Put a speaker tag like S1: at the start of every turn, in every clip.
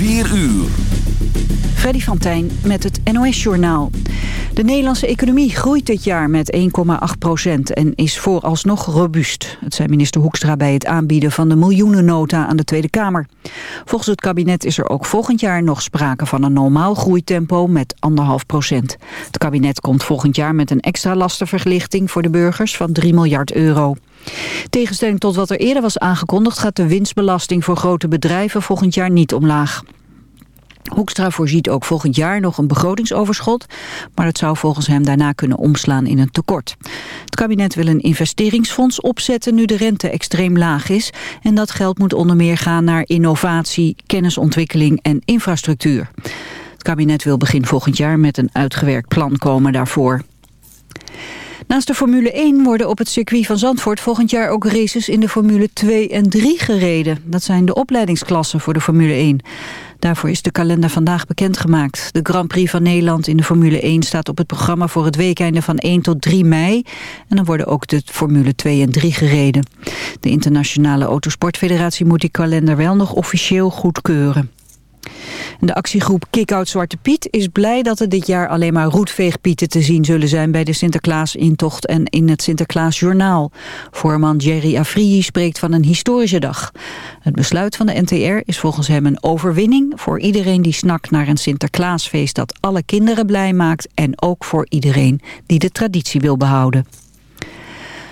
S1: 4 uur.
S2: Freddy van Tijn met het NOS-journaal. De Nederlandse economie groeit dit jaar met 1,8 procent en is vooralsnog robuust. Het zei minister Hoekstra bij het aanbieden van de miljoenennota aan de Tweede Kamer. Volgens het kabinet is er ook volgend jaar nog sprake van een normaal groeitempo met 1,5 procent. Het kabinet komt volgend jaar met een extra lastenverlichting voor de burgers van 3 miljard euro. Tegenstelling tot wat er eerder was aangekondigd gaat de winstbelasting voor grote bedrijven volgend jaar niet omlaag. Hoekstra voorziet ook volgend jaar nog een begrotingsoverschot... maar dat zou volgens hem daarna kunnen omslaan in een tekort. Het kabinet wil een investeringsfonds opzetten nu de rente extreem laag is... en dat geld moet onder meer gaan naar innovatie, kennisontwikkeling en infrastructuur. Het kabinet wil begin volgend jaar met een uitgewerkt plan komen daarvoor. Naast de Formule 1 worden op het circuit van Zandvoort volgend jaar ook races in de Formule 2 en 3 gereden. Dat zijn de opleidingsklassen voor de Formule 1. Daarvoor is de kalender vandaag bekendgemaakt. De Grand Prix van Nederland in de Formule 1 staat op het programma voor het weekende van 1 tot 3 mei. En dan worden ook de Formule 2 en 3 gereden. De Internationale Autosportfederatie moet die kalender wel nog officieel goedkeuren. De actiegroep Kick-Out Zwarte Piet is blij dat er dit jaar alleen maar roetveegpieten te zien zullen zijn bij de Sinterklaas-intocht en in het Sinterklaasjournaal. Voorman Jerry Afriji spreekt van een historische dag. Het besluit van de NTR is volgens hem een overwinning voor iedereen die snakt naar een Sinterklaasfeest dat alle kinderen blij maakt en ook voor iedereen die de traditie wil behouden.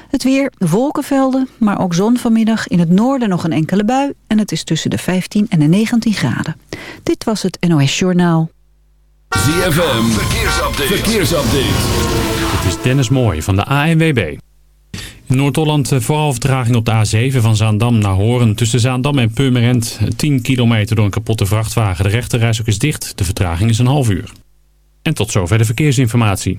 S2: Het weer, wolkenvelden, maar ook zon vanmiddag. In het noorden nog een enkele bui. En het is tussen de 15 en de 19 graden. Dit was het NOS Journaal.
S1: ZFM, verkeersupdate. verkeersupdate.
S3: Het is Dennis Mooij van de ANWB. In Noord-Holland eh, vooral vertraging op de A7 van Zaandam naar Horen. Tussen Zaandam en Purmerend 10 kilometer door een kapotte vrachtwagen. De rechterreis ook is dicht. De vertraging is een half uur. En tot zover de verkeersinformatie.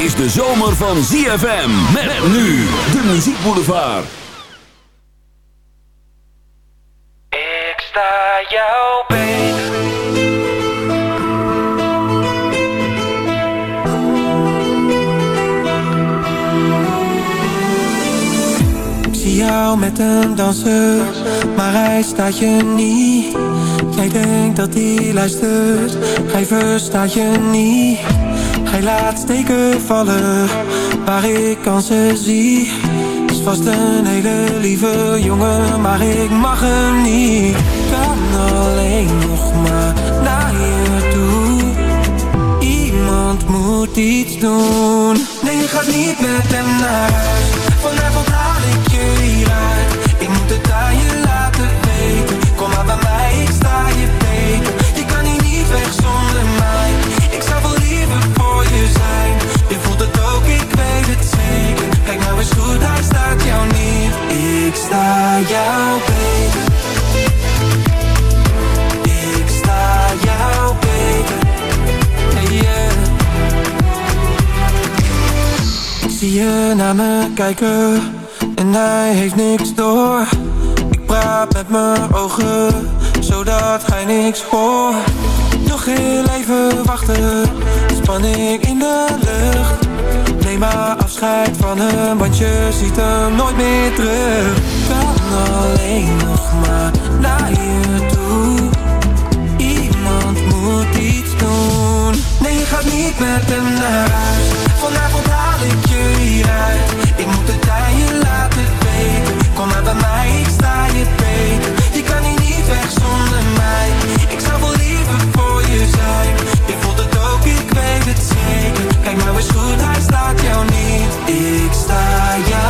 S1: Is de zomer van ZFM. Met nu de muziekboulevard.
S4: Ik sta jou beter.
S5: Ik zie jou met een danser, maar hij staat je niet. Jij denkt dat hij luistert, hij verstaat je niet. Hij laat steken vallen, waar ik kansen zie. Is vast een hele lieve jongen, maar ik mag hem niet. Kan alleen nog maar naar je toe. Iemand moet iets doen. Nee, je gaat niet met hem naar huis. Vanavond haal ik je hieruit. Ik moet het jou beter. Ik sta jou beter. Hey, yeah. Ik zie je naar me kijken en hij heeft niks door. Ik praat met mijn ogen, zodat hij niks hoort. Nog heel even wachten, spanning in de lucht. Neem maar afscheid van hem, want je ziet hem nooit meer terug. Alleen nog maar naar je toe. Iemand moet iets doen. Nee, je gaat niet met hem naar huis. Vanavond haal ik je hieruit. Ik moet het aan je laten weten. Kom maar bij mij, ik sta je beter. Je kan hier niet weg zonder mij. Ik zou wel liever voor je zijn. Je voelt het ook, ik weet het zeker. Kijk nou eens goed, hij staat jou niet. Ik sta jou.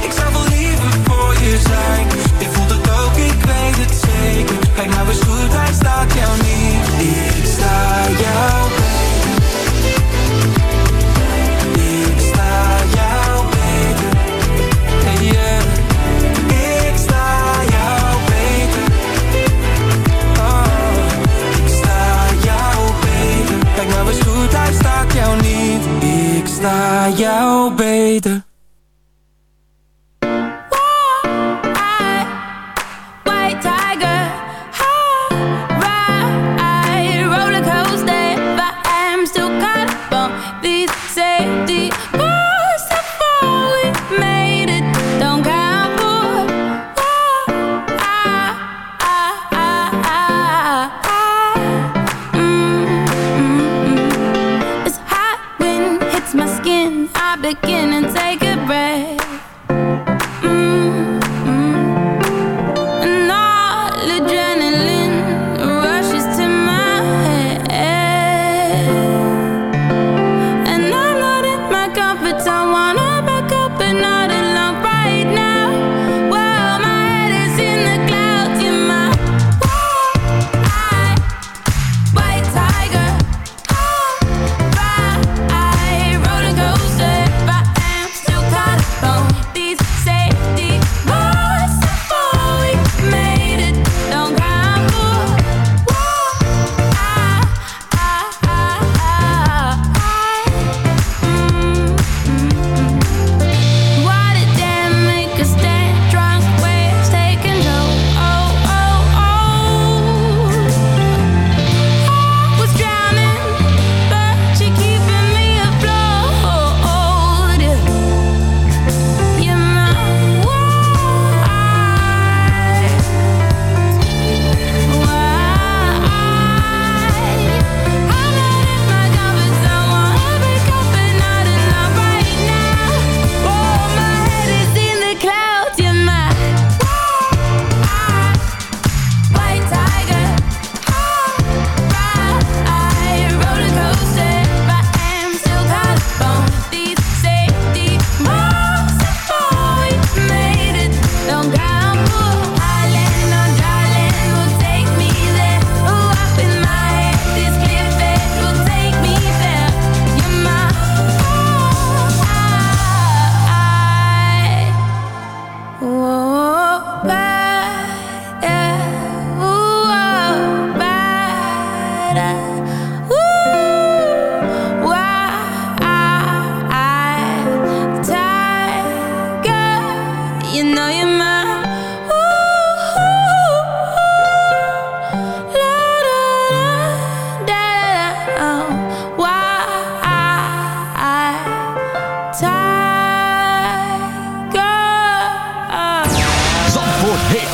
S5: Ik zou wel liever voor je zijn. Je voelt het ook, ik weet het zeker. Kijk nou eens goed, hij staat jou niet. Ik sta jou Sta jou beter.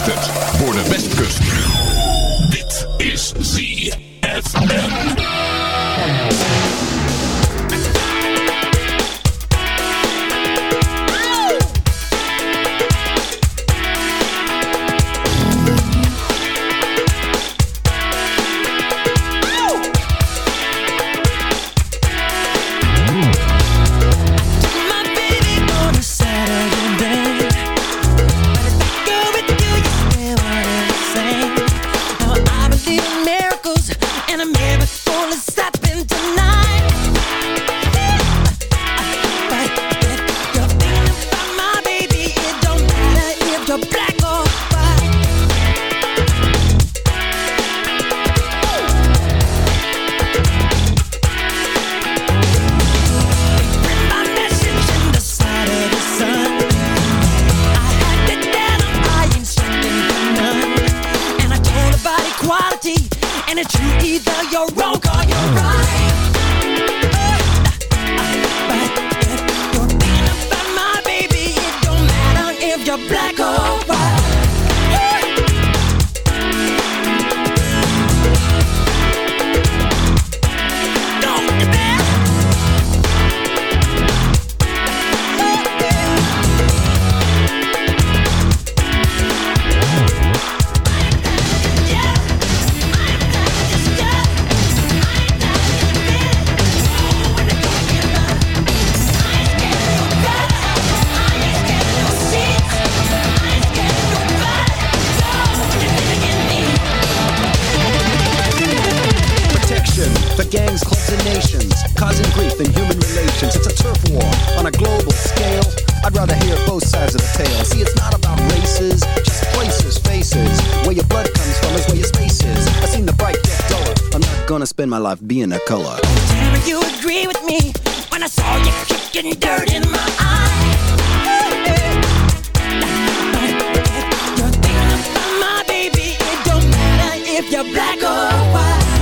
S1: Zandvoort
S6: for
S7: gangs, clubs, and nations, causing grief in human relations. It's a turf war on a global scale. I'd rather hear both sides of the tale. See, it's not about races, just places, faces. Where your blood comes from is where your space is. I seen the bright get duller. I'm not gonna spend my life being a color.
S6: Tell you agree with me when I saw you kicking dirt in my eye. You're thinking about my baby. It don't matter if you're black or white.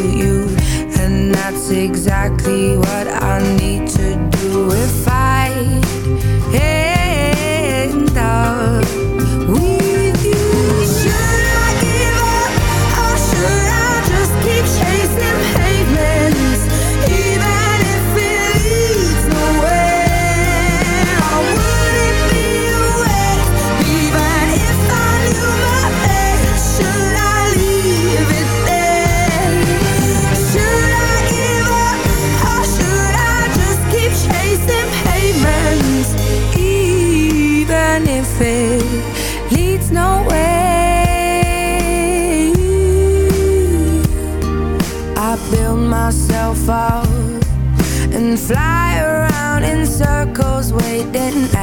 S8: you. And that's exactly what I need to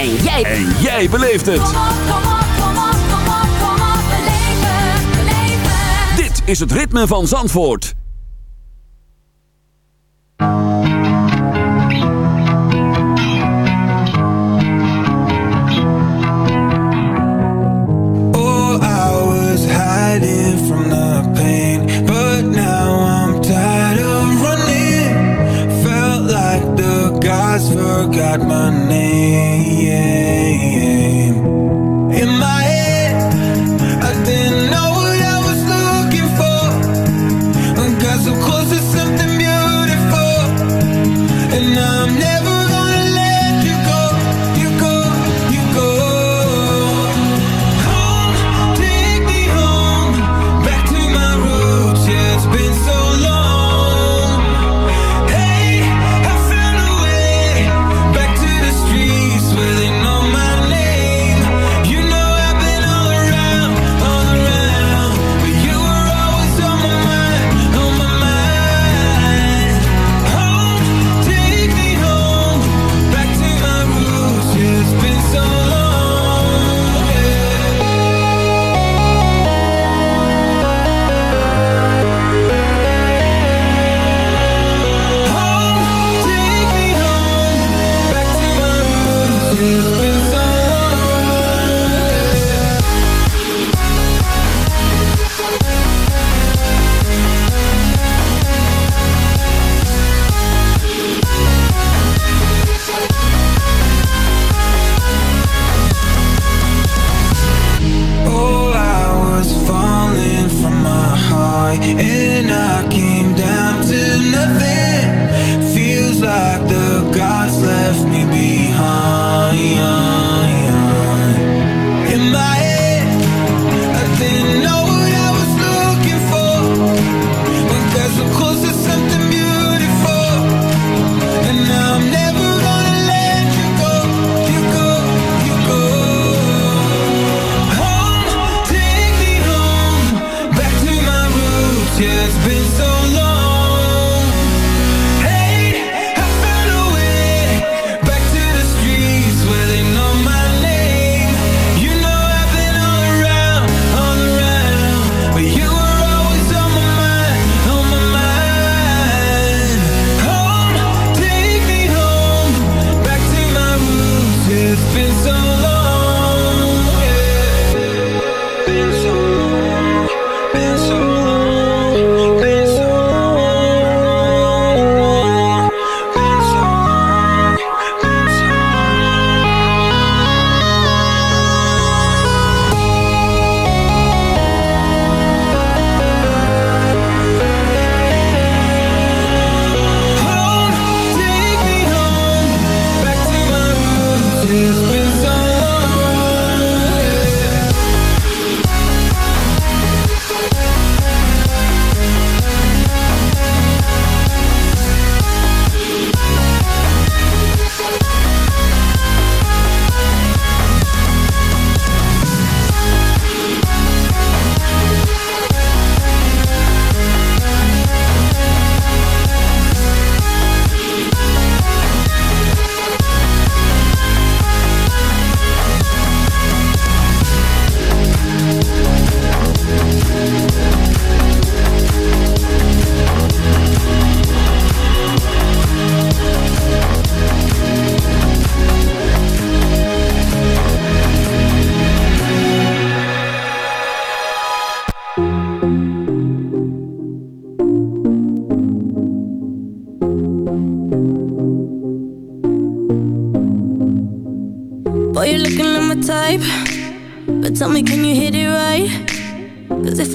S9: En jij... En jij beleeft het.
S1: Het.
S9: Dit is het ritme van Zandvoort.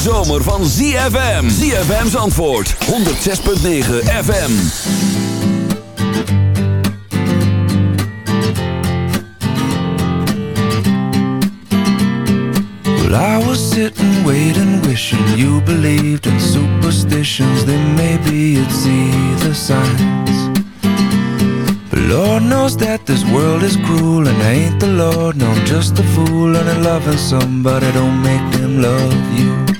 S1: zomer van ZFM. ZFM's antwoord, 106.9 FM.
S5: Well, I was sitting, waiting, wishing you believed in superstitions. Then maybe you'd see the signs. But Lord knows that this world is cruel, and I ain't the Lord. No, just a fool, and loving somebody don't make them love you.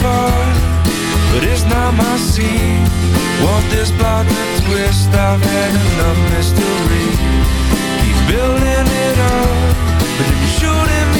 S5: playing but it's not my scene. Want this plot to twist? I've had enough mystery. Keep building it up, but then you're shooting me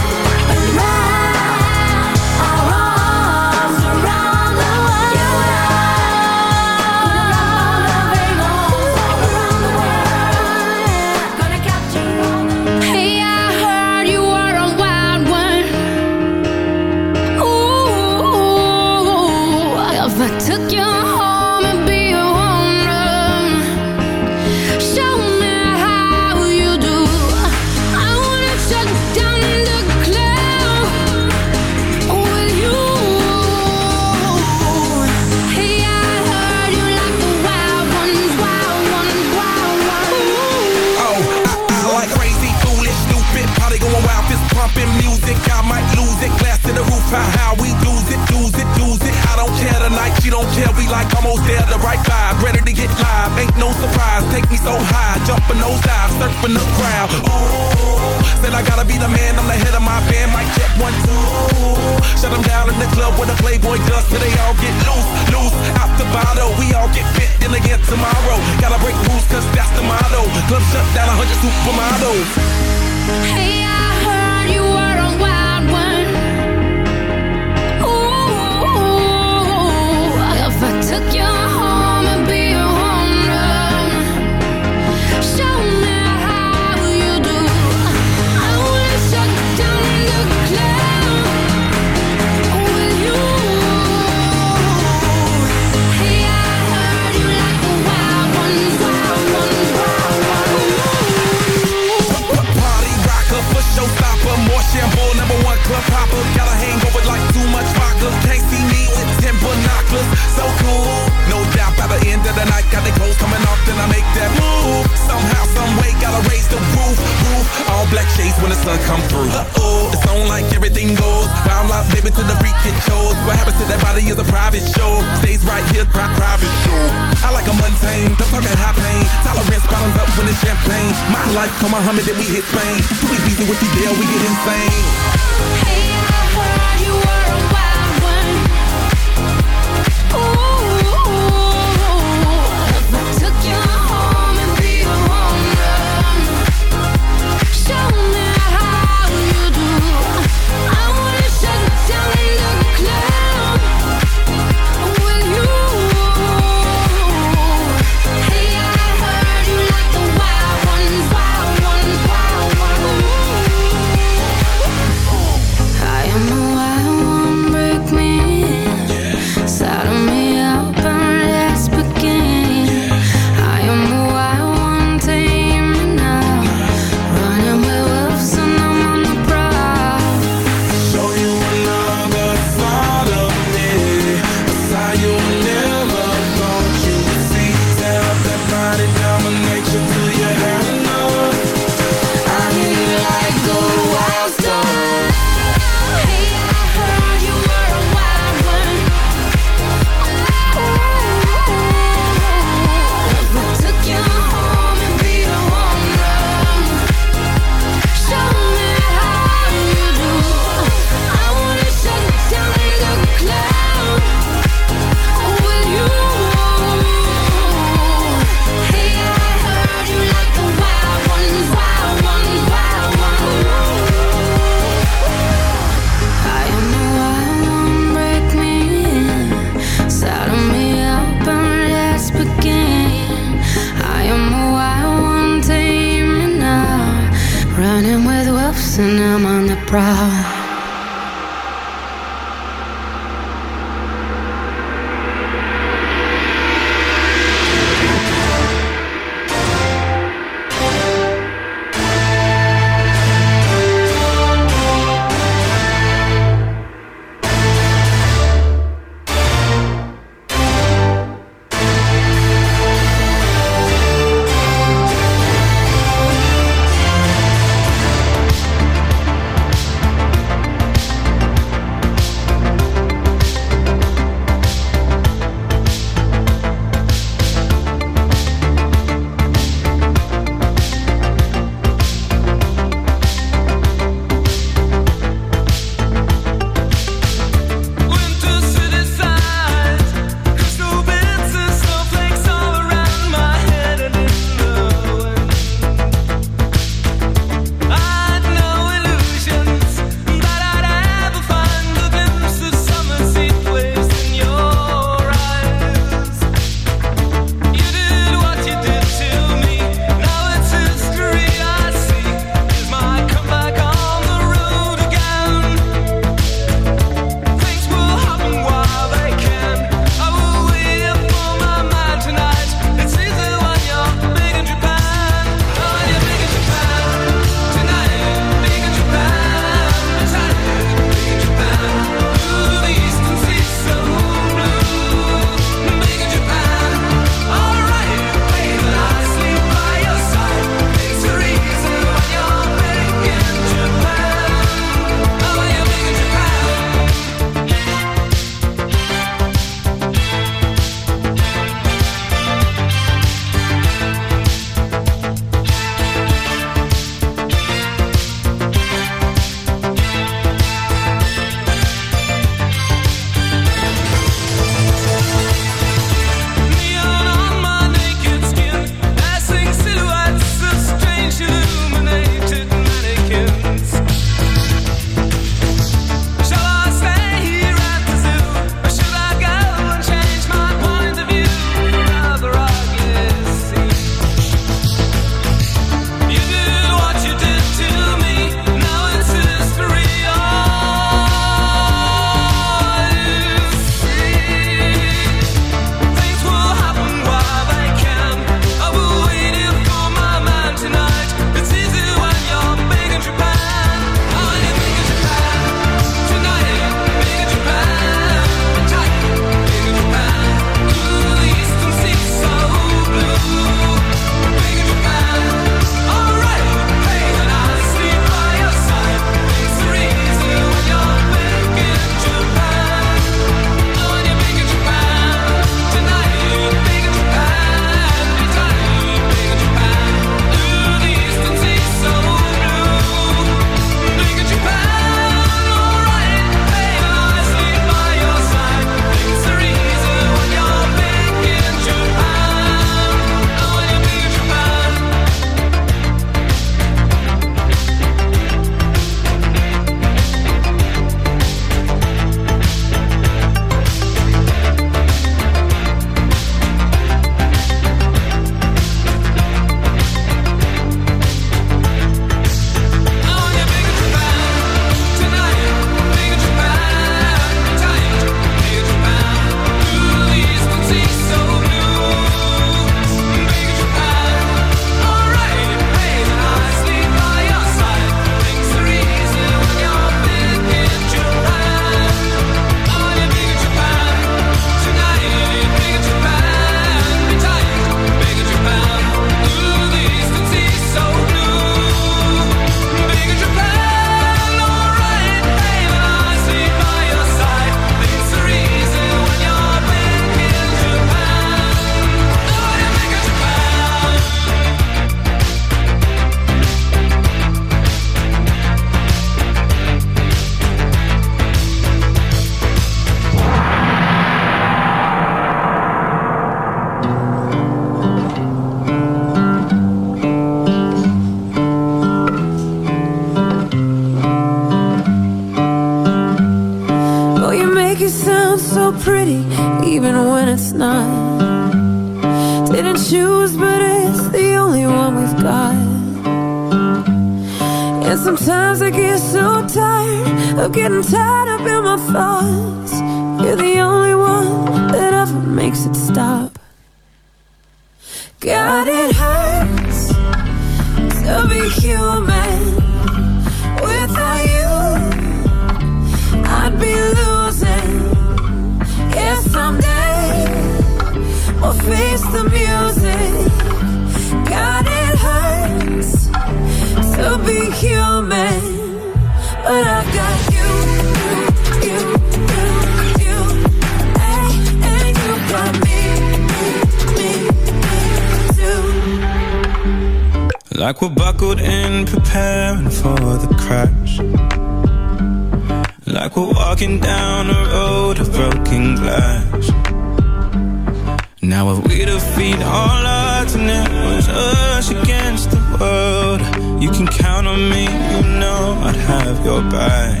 S10: If
S11: we
S9: defeat all odds and it was us against the world. You can count on me, you know I'd have your back.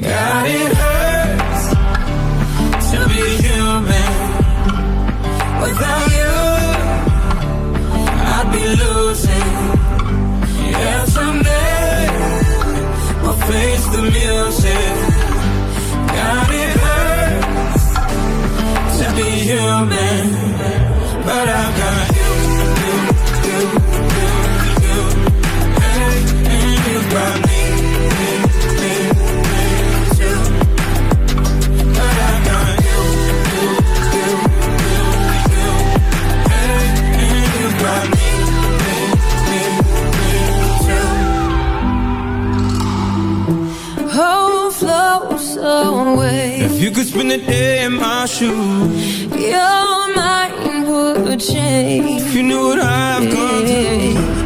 S12: Got
S9: it spend the day in my shoes.
S12: Your mind would change
S9: If you knew what I've gone through.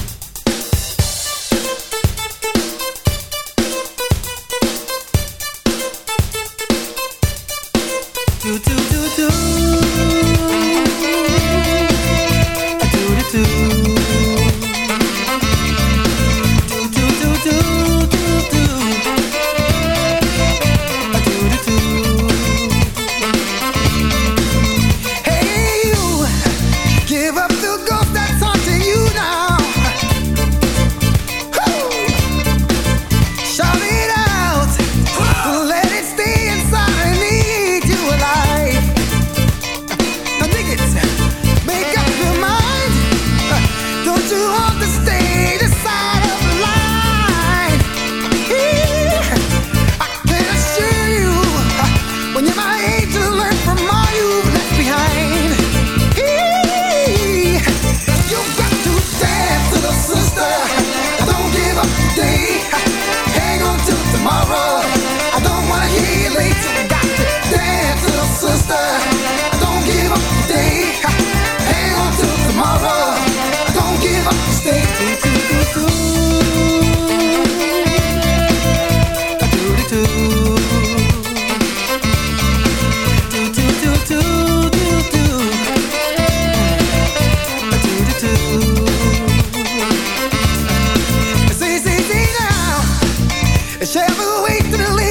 S13: Shall we wait till